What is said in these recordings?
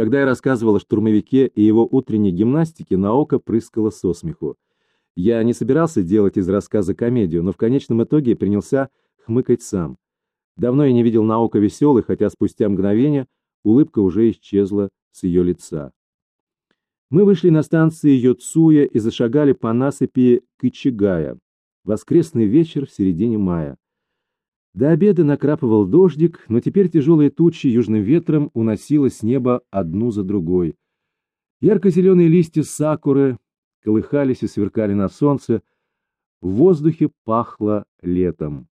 Когда я рассказывал о штурмовике и его утренней гимнастике, Наока прыскала со смеху. Я не собирался делать из рассказа комедию, но в конечном итоге принялся хмыкать сам. Давно я не видел Наока веселой, хотя спустя мгновение улыбка уже исчезла с ее лица. Мы вышли на станции Йоцуя и зашагали по насыпи Кычигая. Воскресный вечер в середине мая. До обеда накрапывал дождик, но теперь тяжелые тучи южным ветром уносило с неба одну за другой. Ярко-зеленые листья сакуры колыхались и сверкали на солнце, в воздухе пахло летом.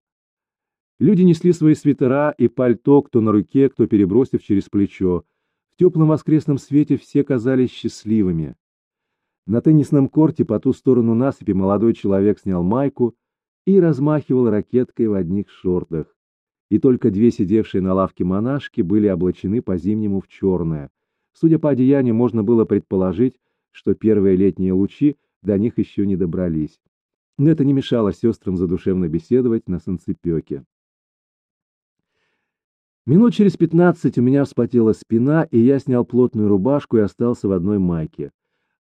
Люди несли свои свитера и пальто, кто на руке, кто перебросив через плечо. В теплом воскресном свете все казались счастливыми. На теннисном корте по ту сторону насыпи молодой человек снял майку и размахивал ракеткой в одних шортах. И только две сидевшие на лавке монашки были облачены по-зимнему в черное. Судя по одеянию, можно было предположить, что первые летние лучи до них еще не добрались. Но это не мешало сестрам задушевно беседовать на санцепёке. Минут через пятнадцать у меня вспотела спина, и я снял плотную рубашку и остался в одной майке.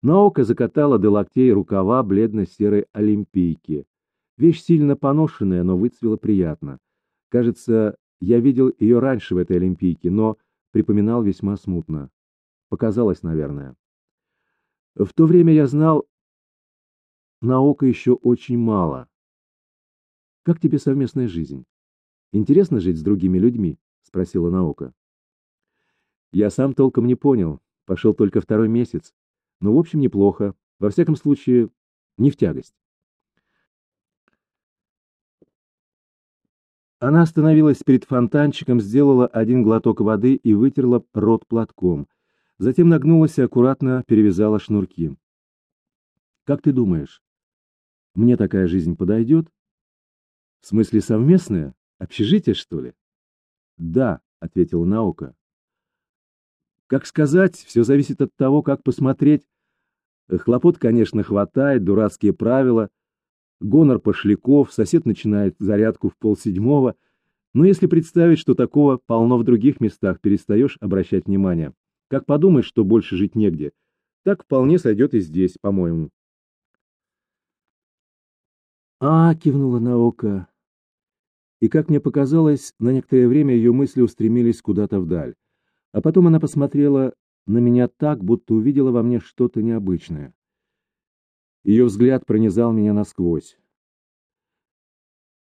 На око закатала до локтей рукава бледно-серой олимпийки. Вещь сильно поношенная, но выцвела приятно. Кажется, я видел ее раньше в этой олимпийке, но припоминал весьма смутно. Показалось, наверное. В то время я знал на еще очень мало. Как тебе совместная жизнь? Интересно жить с другими людьми? Спросила Наука. Я сам толком не понял. Пошел только второй месяц. Но, в общем, неплохо. Во всяком случае, не в тягость. Она остановилась перед фонтанчиком, сделала один глоток воды и вытерла рот платком. Затем нагнулась и аккуратно перевязала шнурки. «Как ты думаешь, мне такая жизнь подойдет?» «В смысле совместная? Общежитие, что ли?» «Да», — ответила наука. «Как сказать, все зависит от того, как посмотреть. Хлопот, конечно, хватает, дурацкие правила, гонор пошляков, сосед начинает зарядку в полседьмого, но если представить, что такого полно в других местах, перестаешь обращать внимание. Как подумаешь, что больше жить негде, так вполне сойдет и здесь, по-моему. А, кивнула Наока. И, как мне показалось, на некоторое время ее мысли устремились куда-то вдаль. А потом она посмотрела на меня так, будто увидела во мне что-то необычное. Ее взгляд пронизал меня насквозь.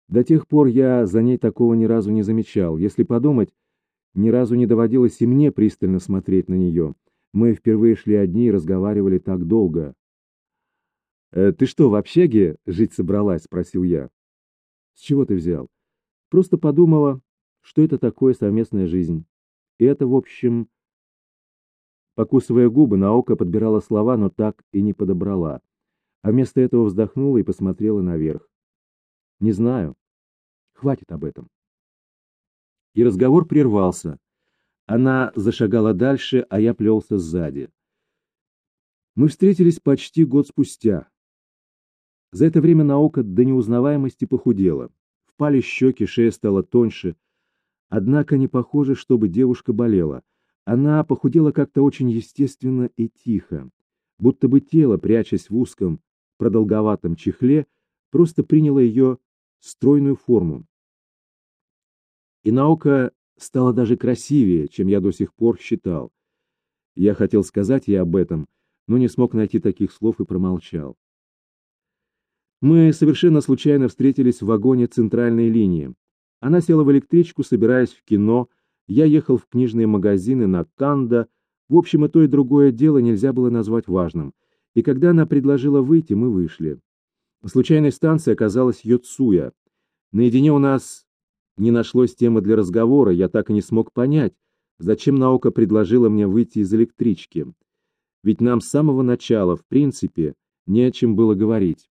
До тех пор я за ней такого ни разу не замечал. Если подумать, ни разу не доводилось и мне пристально смотреть на нее. Мы впервые шли одни и разговаривали так долго. «Э, «Ты что, в общаге жить собралась?» — спросил я. «С чего ты взял?» «Просто подумала, что это такое совместная жизнь. И это, в общем...» Покусывая губы, Наока подбирала слова, но так и не подобрала. А вместо этого вздохнула и посмотрела наверх. «Не знаю. Хватит об этом» и разговор прервался. Она зашагала дальше, а я плелся сзади. Мы встретились почти год спустя. За это время наука до неузнаваемости похудела. Впали щеки, шея стала тоньше. Однако не похоже, чтобы девушка болела. Она похудела как-то очень естественно и тихо, будто бы тело, прячась в узком, продолговатом чехле, просто приняло ее стройную форму. И наука стала даже красивее, чем я до сих пор считал. Я хотел сказать ей об этом, но не смог найти таких слов и промолчал. Мы совершенно случайно встретились в вагоне центральной линии. Она села в электричку, собираясь в кино, я ехал в книжные магазины на Канда, в общем, и то, и другое дело нельзя было назвать важным. И когда она предложила выйти, мы вышли. Случайной станцией оказалась Йоцуя. Наедине у нас не нашлось темы для разговора, я так и не смог понять, зачем наука предложила мне выйти из электрички. Ведь нам с самого начала, в принципе, не о чем было говорить.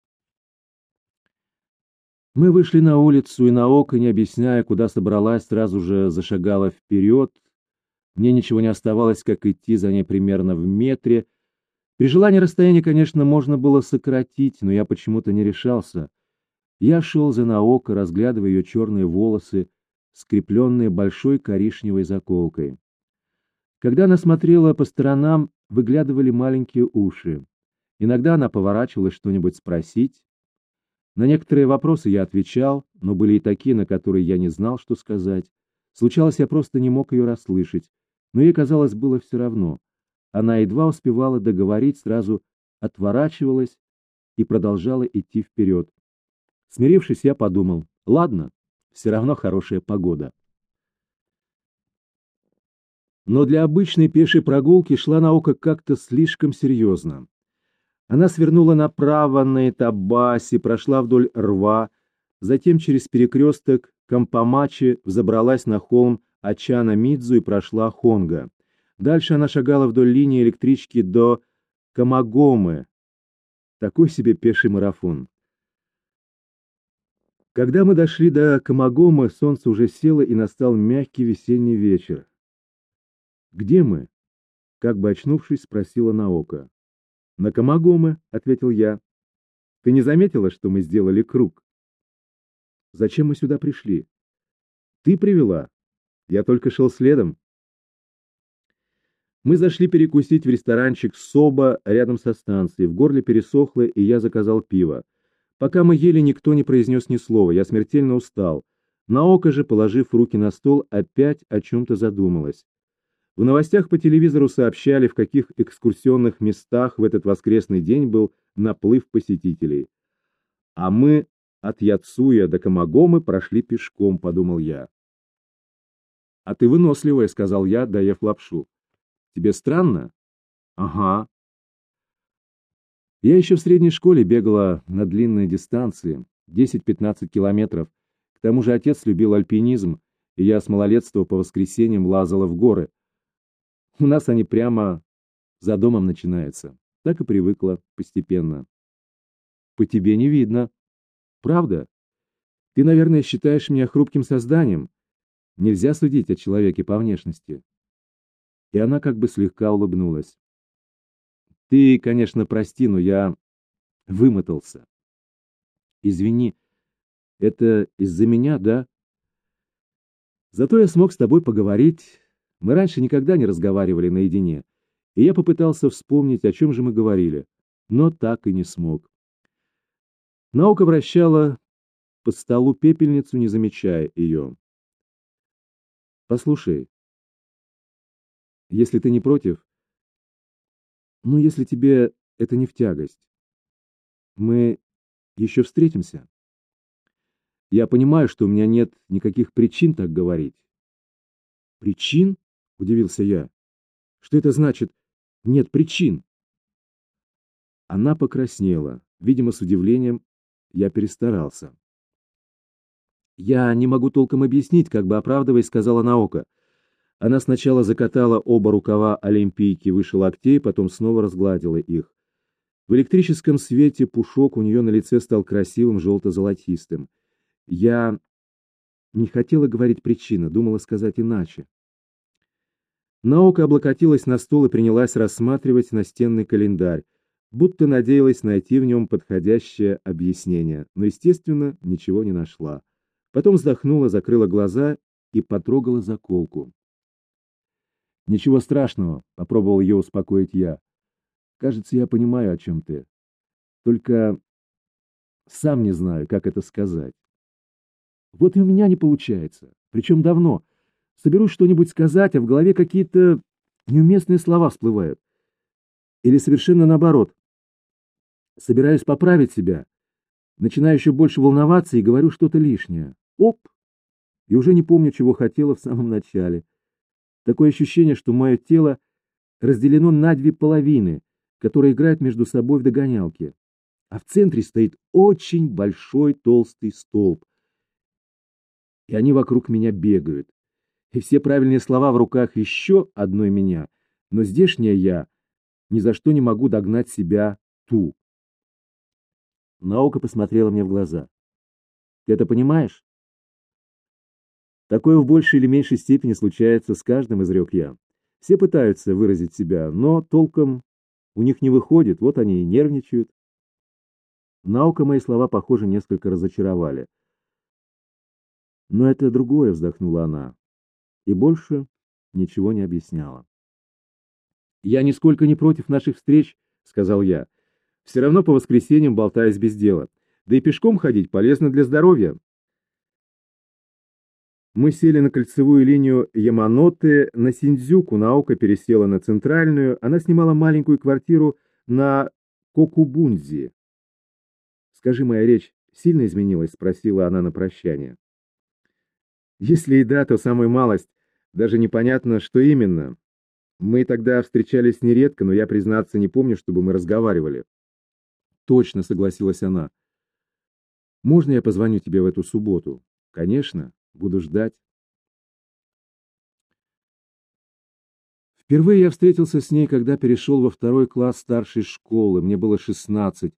Мы вышли на улицу, и наука, не объясняя, куда собралась, сразу же зашагала вперед. Мне ничего не оставалось, как идти за ней примерно в метре. При желании расстояние, конечно, можно было сократить, но я почему-то не решался. Я шел за Наоко, разглядывая ее черные волосы, скрепленные большой коричневой заколкой. Когда она смотрела по сторонам, выглядывали маленькие уши. Иногда она поворачивалась что-нибудь спросить. На некоторые вопросы я отвечал, но были и такие, на которые я не знал, что сказать. Случалось, я просто не мог ее расслышать, но ей, казалось, было все равно. Она едва успевала договорить, сразу отворачивалась и продолжала идти вперед. Смирившись, я подумал, ладно, все равно хорошая погода. Но для обычной пешей прогулки шла наука как-то слишком серьезно. Она свернула направо на Этабасе, прошла вдоль рва, затем через перекресток Кампамачи взобралась на холм Ачана Мидзу и прошла Хонга. Дальше она шагала вдоль линии электрички до Камагомы. Такой себе пеший марафон. Когда мы дошли до Камагомы, солнце уже село и настал мягкий весенний вечер. «Где мы?» — как бы очнувшись, спросила Наока. «На Камагомы», — ответил я. «Ты не заметила, что мы сделали круг?» «Зачем мы сюда пришли?» «Ты привела. Я только шел следом». Мы зашли перекусить в ресторанчик «Соба» рядом со станцией. В горле пересохло, и я заказал пиво. Пока мы ели, никто не произнес ни слова. Я смертельно устал. Наока же, положив руки на стол, опять о чем-то задумалась. В новостях по телевизору сообщали, в каких экскурсионных местах в этот воскресный день был наплыв посетителей. А мы от Яцуя до Камагомы прошли пешком, подумал я. «А ты выносливая», — сказал я, доев лапшу. «Тебе странно?» «Ага». Я еще в средней школе бегала на длинные дистанции, 10-15 километров. К тому же отец любил альпинизм, и я с малолетства по воскресеньям лазала в горы. У нас они прямо за домом начинаются. Так и привыкла постепенно. По тебе не видно. Правда? Ты, наверное, считаешь меня хрупким созданием. Нельзя судить о человеке по внешности. И она как бы слегка улыбнулась. Ты, конечно, прости, но я вымотался. Извини, это из-за меня, да? Зато я смог с тобой поговорить мы раньше никогда не разговаривали наедине, и я попытался вспомнить, о чем же мы говорили, но так и не смог. Наука вращала по столу пепельницу, не замечая ее. «Послушай, если ты не против, ну, если тебе это не в тягость, мы еще встретимся. Я понимаю, что у меня нет никаких причин так говорить». «Причин?» — удивился я. «Что это значит? Нет причин?» Она покраснела. Видимо, с удивлением я перестарался. «Я не могу толком объяснить, как бы оправдываясь», — сказала Наока. Она сначала закатала оба рукава олимпийки выше локтей, потом снова разгладила их. В электрическом свете пушок у нее на лице стал красивым желто-золотистым. Я не хотела говорить причину, думала сказать иначе. Наука облокотилась на стол и принялась рассматривать настенный календарь, будто надеялась найти в нем подходящее объяснение, но, естественно, ничего не нашла. Потом вздохнула, закрыла глаза и потрогала заколку. «Ничего страшного», — попробовал ее успокоить я. «Кажется, я понимаю, о чем ты. Только сам не знаю, как это сказать. Вот и у меня не получается, причем давно. Соберусь что-нибудь сказать, а в голове какие-то неуместные слова всплывают. Или совершенно наоборот. Собираюсь поправить себя, начинаю еще больше волноваться и говорю что-то лишнее. Оп! И уже не помню, чего хотела в самом начале. Такое ощущение, что мое тело разделено на две половины, которые играют между собой в догонялки. А в центре стоит очень большой толстый столб. И они вокруг меня бегают и все правильные слова в руках еще одной меня, но здешняя я ни за что не могу догнать себя ту. Наука посмотрела мне в глаза. Ты это понимаешь? Такое в большей или меньшей степени случается с каждым, изрек я. Все пытаются выразить себя, но толком у них не выходит, вот они и нервничают. Наука мои слова, похоже, несколько разочаровали. Но это другое, вздохнула она и больше ничего не объясняла. «Я нисколько не против наших встреч», — сказал я. «Все равно по воскресеньям болтаюсь без дела. Да и пешком ходить полезно для здоровья». Мы сели на кольцевую линию Яманоты, на Синдзюку Наока пересела на центральную, она снимала маленькую квартиру на Кокубунзи. «Скажи, моя речь сильно изменилась?» — спросила она на прощание. «Если и да, то самую малость. Даже непонятно, что именно. Мы тогда встречались нередко, но я, признаться, не помню, чтобы мы разговаривали». «Точно», — согласилась она. «Можно я позвоню тебе в эту субботу?» «Конечно. Буду ждать». Впервые я встретился с ней, когда перешел во второй класс старшей школы. Мне было шестнадцать.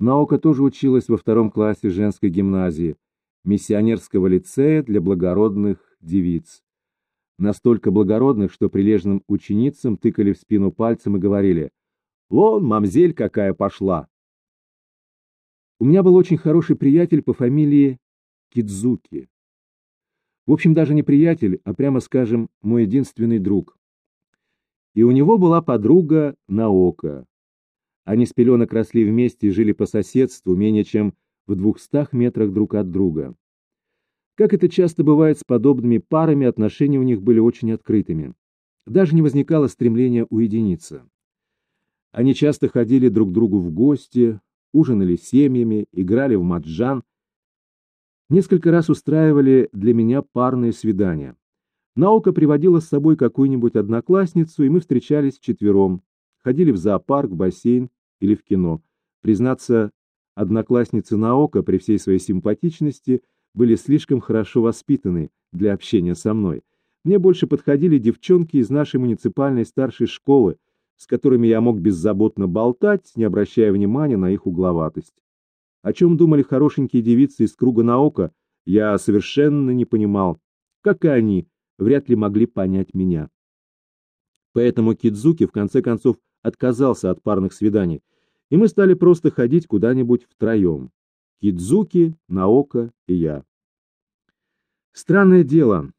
Наука тоже училась во втором классе женской гимназии, миссионерского лицея для благородных девиц. Настолько благородных, что прилежным ученицам тыкали в спину пальцем и говорили «Вон, мамзель какая пошла!». У меня был очень хороший приятель по фамилии Кидзуки. В общем, даже не приятель, а прямо скажем, мой единственный друг. И у него была подруга Наока. Они с пеленок росли вместе и жили по соседству, менее чем в двухстах метрах друг от друга. Как это часто бывает с подобными парами, отношения у них были очень открытыми. Даже не возникало стремления уединиться. Они часто ходили друг к другу в гости, ужинали семьями, играли в маджан. Несколько раз устраивали для меня парные свидания. Наука приводила с собой какую-нибудь одноклассницу, и мы встречались вчетвером, ходили в зоопарк, в бассейн или в кино. Признаться, одноклассницы Наока при всей своей симпатичности были слишком хорошо воспитаны для общения со мной. Мне больше подходили девчонки из нашей муниципальной старшей школы, с которыми я мог беззаботно болтать, не обращая внимания на их угловатость. О чем думали хорошенькие девицы из круга Наока, я совершенно не понимал, как и они вряд ли могли понять меня. Поэтому Кидзуки в конце концов отказался от парных свиданий, и мы стали просто ходить куда-нибудь втроем. Кидзуки, Наока и я. Странное дело.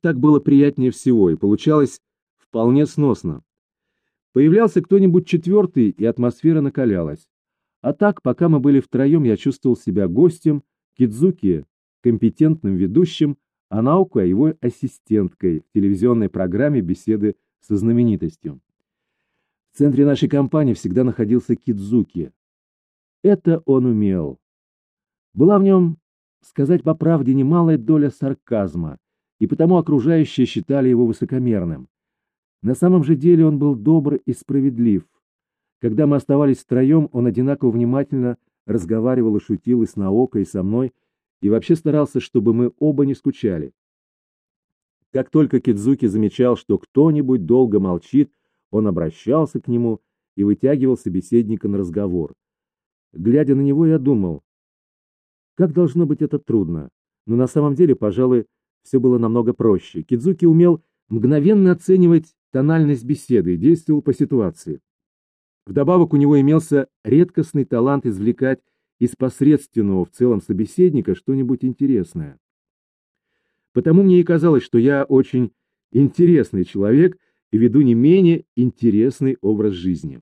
Так было приятнее всего, и получалось вполне сносно. Появлялся кто-нибудь четвертый, и атмосфера накалялась. А так, пока мы были втроем, я чувствовал себя гостем, Кидзуки — компетентным ведущим, а Наука его ассистенткой в телевизионной программе беседы со знаменитостью. В центре нашей компании всегда находился Кидзуки. Это он умел. Была в нем, сказать по правде, немалая доля сарказма, и потому окружающие считали его высокомерным. На самом же деле он был добр и справедлив. Когда мы оставались втроем, он одинаково внимательно разговаривал и шутил и с Наокой, и со мной, и вообще старался, чтобы мы оба не скучали. Как только Кидзуки замечал, что кто-нибудь долго молчит, он обращался к нему и вытягивал собеседника на разговор. Глядя на него, я думал, как должно быть это трудно, но на самом деле, пожалуй, все было намного проще. Кидзуки умел мгновенно оценивать тональность беседы и действовал по ситуации. Вдобавок у него имелся редкостный талант извлекать из посредственного в целом собеседника что-нибудь интересное. Потому мне и казалось, что я очень интересный человек и веду не менее интересный образ жизни.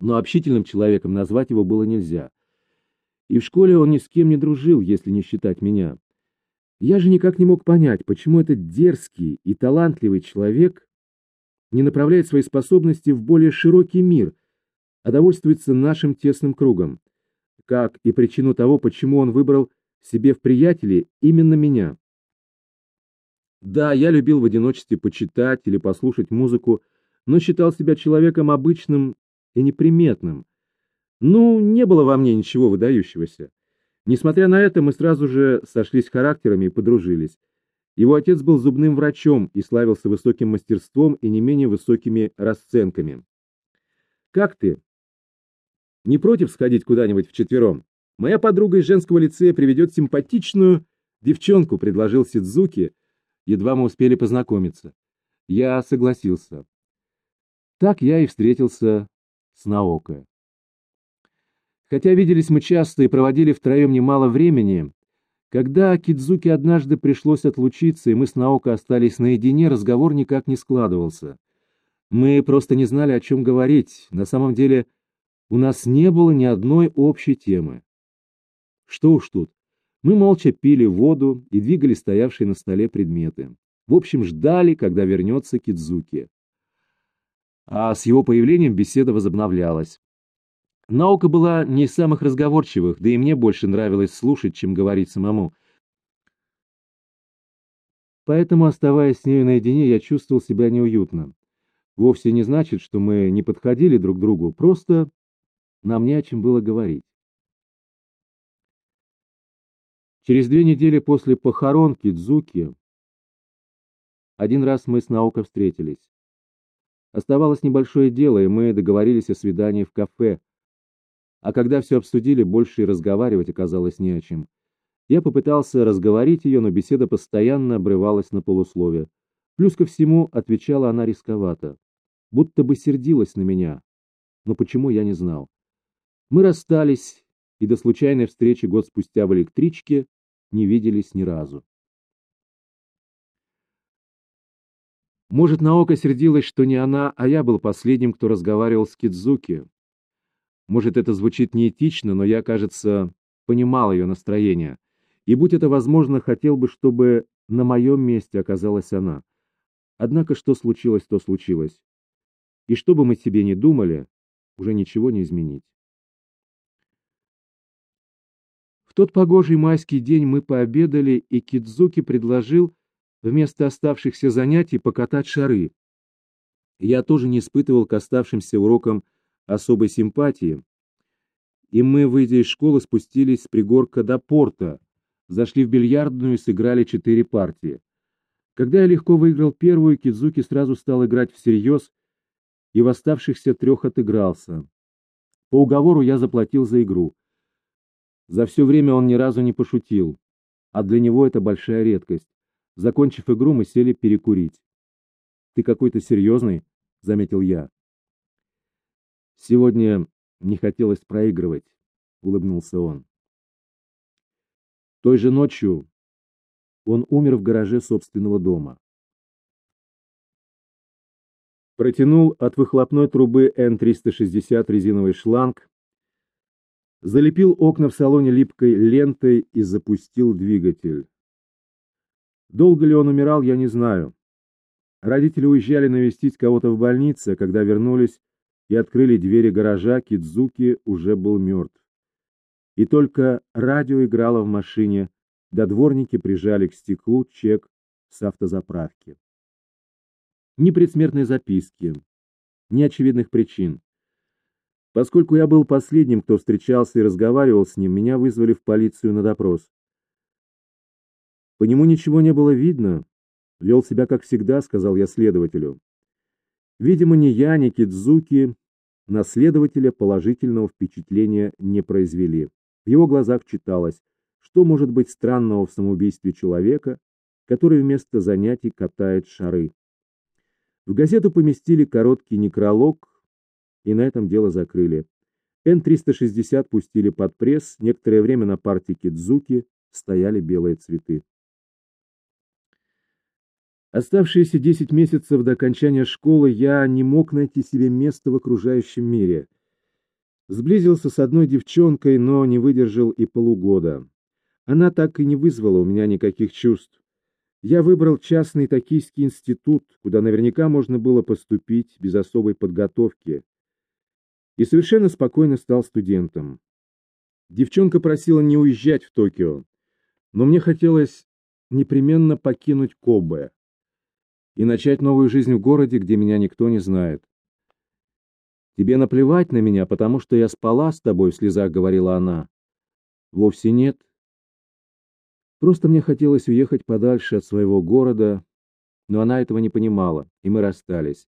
Но общительным человеком назвать его было нельзя. И в школе он ни с кем не дружил, если не считать меня. Я же никак не мог понять, почему этот дерзкий и талантливый человек не направляет свои способности в более широкий мир, а довольствуется нашим тесным кругом как и причину того, почему он выбрал себе в приятели именно меня. Да, я любил в одиночестве почитать или послушать музыку, но считал себя человеком обычным и неприметным. Ну, не было во мне ничего выдающегося. Несмотря на это, мы сразу же сошлись характерами и подружились. Его отец был зубным врачом и славился высоким мастерством и не менее высокими расценками. «Как ты?» Не против сходить куда-нибудь вчетвером? Моя подруга из женского лицея приведет симпатичную девчонку, предложил Сидзуки. Едва мы успели познакомиться. Я согласился. Так я и встретился с Наока. Хотя виделись мы часто и проводили втроем немало времени, Когда Кидзуки однажды пришлось отлучиться, и мы с Наоко остались наедине, разговор никак не складывался. Мы просто не знали, о чем говорить. На самом деле, у нас не было ни одной общей темы. Что уж тут. Мы молча пили воду и двигали стоявшие на столе предметы. В общем, ждали, когда вернется Кидзуки. А с его появлением беседа возобновлялась. Наука была не из самых разговорчивых, да и мне больше нравилось слушать, чем говорить самому. Поэтому, оставаясь с нею наедине, я чувствовал себя неуютно. Вовсе не значит, что мы не подходили друг к другу, просто нам не о чем было говорить. Через две недели после похорон Кидзуки один раз мы с Наоко встретились. Оставалось небольшое дело, и мы договорились о свидании в кафе. А когда все обсудили, больше и разговаривать оказалось не о чем. Я попытался разговорить ее, но беседа постоянно обрывалась на полусловие. Плюс ко всему, отвечала она рисковато. Будто бы сердилась на меня. Но почему, я не знал. Мы расстались, и до случайной встречи год спустя в электричке не виделись ни разу. Может, Наока сердилась, что не она, а я был последним, кто разговаривал с Кидзуки. Может, это звучит неэтично, но я, кажется, понимал ее настроение. И, будь это возможно, хотел бы, чтобы на моем месте оказалась она. Однако, что случилось, то случилось. И что бы мы себе ни думали, уже ничего не изменить. В тот погожий майский день мы пообедали, и Кидзуки предложил вместо оставшихся занятий покатать шары. Я тоже не испытывал к оставшимся урокам особой симпатии, и мы, выйдя из школы, спустились с пригорка до порта, зашли в бильярдную и сыграли четыре партии. Когда я легко выиграл первую, Кидзуки сразу стал играть всерьез и в оставшихся трех отыгрался. По уговору я заплатил за игру. За все время он ни разу не пошутил, а для него это большая редкость. Закончив игру, мы сели перекурить. «Ты какой-то серьезный», — заметил я. «Сегодня не хотелось проигрывать», — улыбнулся он. Той же ночью он умер в гараже собственного дома. Протянул от выхлопной трубы Н-360 резиновый шланг, залепил окна в салоне липкой лентой и запустил двигатель. Долго ли он умирал, я не знаю. Родители уезжали навестить кого-то в больнице, а когда вернулись и открыли двери гаража, Кидзуки уже был мертв. И только радио играло в машине, да дворники прижали к стеклу чек с автозаправки. Ни предсмертной записки, ни очевидных причин. Поскольку я был последним, кто встречался и разговаривал с ним, меня вызвали в полицию на допрос. По нему ничего не было видно. Вел себя как всегда, сказал я следователю. Видимо, ни я, ни Кидзуки на следователя положительного впечатления не произвели. В его глазах читалось, что может быть странного в самоубийстве человека, который вместо занятий катает шары. В газету поместили короткий некролог, и на этом дело закрыли. Н-360 пустили под пресс, некоторое время на партии Кидзуки стояли белые цветы. Оставшиеся десять месяцев до окончания школы я не мог найти себе места в окружающем мире. Сблизился с одной девчонкой, но не выдержал и полугода. Она так и не вызвала у меня никаких чувств. Я выбрал частный токийский институт, куда наверняка можно было поступить без особой подготовки. И совершенно спокойно стал студентом. Девчонка просила не уезжать в Токио, но мне хотелось непременно покинуть Кобе и начать новую жизнь в городе, где меня никто не знает. «Тебе наплевать на меня, потому что я спала с тобой», — в слезах говорила она. «Вовсе нет. Просто мне хотелось уехать подальше от своего города, но она этого не понимала, и мы расстались.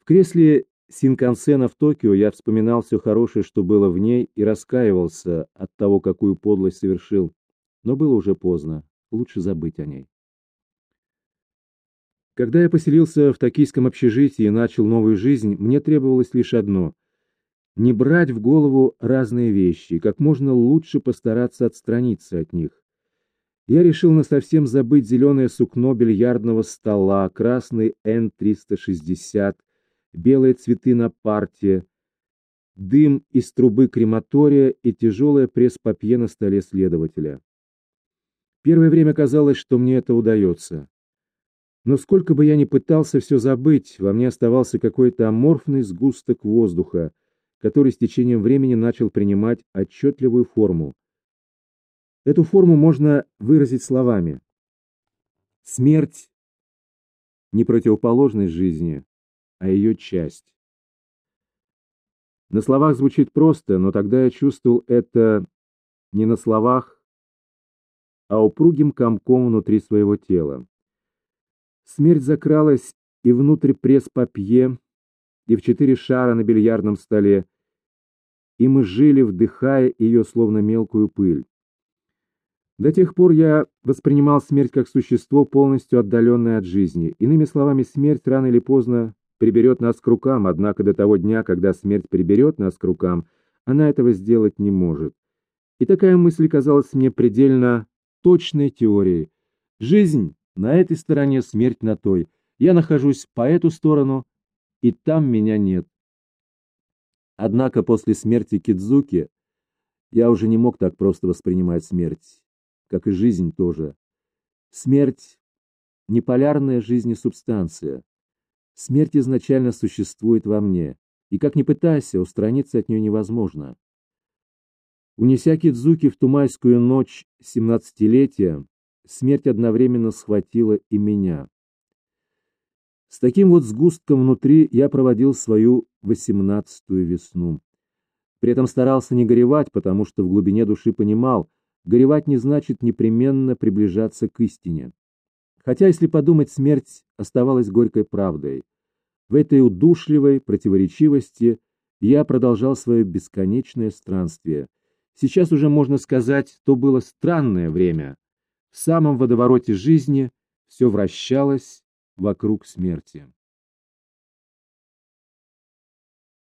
В кресле Синкансена в Токио я вспоминал все хорошее, что было в ней, и раскаивался от того, какую подлость совершил. Но было уже поздно, лучше забыть о ней. Когда я поселился в токийском общежитии и начал новую жизнь, мне требовалось лишь одно не брать в голову разные вещи, как можно лучше постараться отстраниться от них. Я решил насовсем забыть зеленое сукно бильярдного стола, красный Н-360, белые цветы на парте, дым из трубы крематория и тяжелое пресс-папье на столе следователя. Первое время казалось, что мне это удается. Но сколько бы я ни пытался все забыть, во мне оставался какой-то аморфный сгусток воздуха, который с течением времени начал принимать отчетливую форму. Эту форму можно выразить словами. Смерть — не противоположность жизни, а ее часть. На словах звучит просто, но тогда я чувствовал это не на словах, а упругим комком внутри своего тела. Смерть закралась и внутрь пресс-папье, и в четыре шара на бильярдном столе, и мы жили, вдыхая ее словно мелкую пыль. До тех пор я воспринимал смерть как существо, полностью отдаленное от жизни. Иными словами, смерть рано или поздно приберет нас к рукам, однако до того дня, когда смерть приберет нас к рукам, она этого сделать не может. И такая мысль казалась мне предельно точной теорией. Жизнь на этой стороне, смерть на той. Я нахожусь по эту сторону, и там меня нет. Однако после смерти Кидзуки я уже не мог так просто воспринимать смерть, как и жизнь тоже. Смерть — не полярная жизнь и субстанция. Смерть изначально существует во мне, и как ни пытайся, устраниться от нее невозможно. Унеся Кидзуки в тумайскую ночь семнадцатилетия, смерть одновременно схватила и меня. С таким вот сгустком внутри я проводил свою восемнадцатую весну. При этом старался не горевать, потому что в глубине души понимал, горевать не значит непременно приближаться к истине. Хотя, если подумать, смерть оставалась горькой правдой. В этой удушливой противоречивости я продолжал свое бесконечное странствие. Сейчас уже можно сказать, то было странное время. В самом водовороте жизни все вращалось вокруг смерти.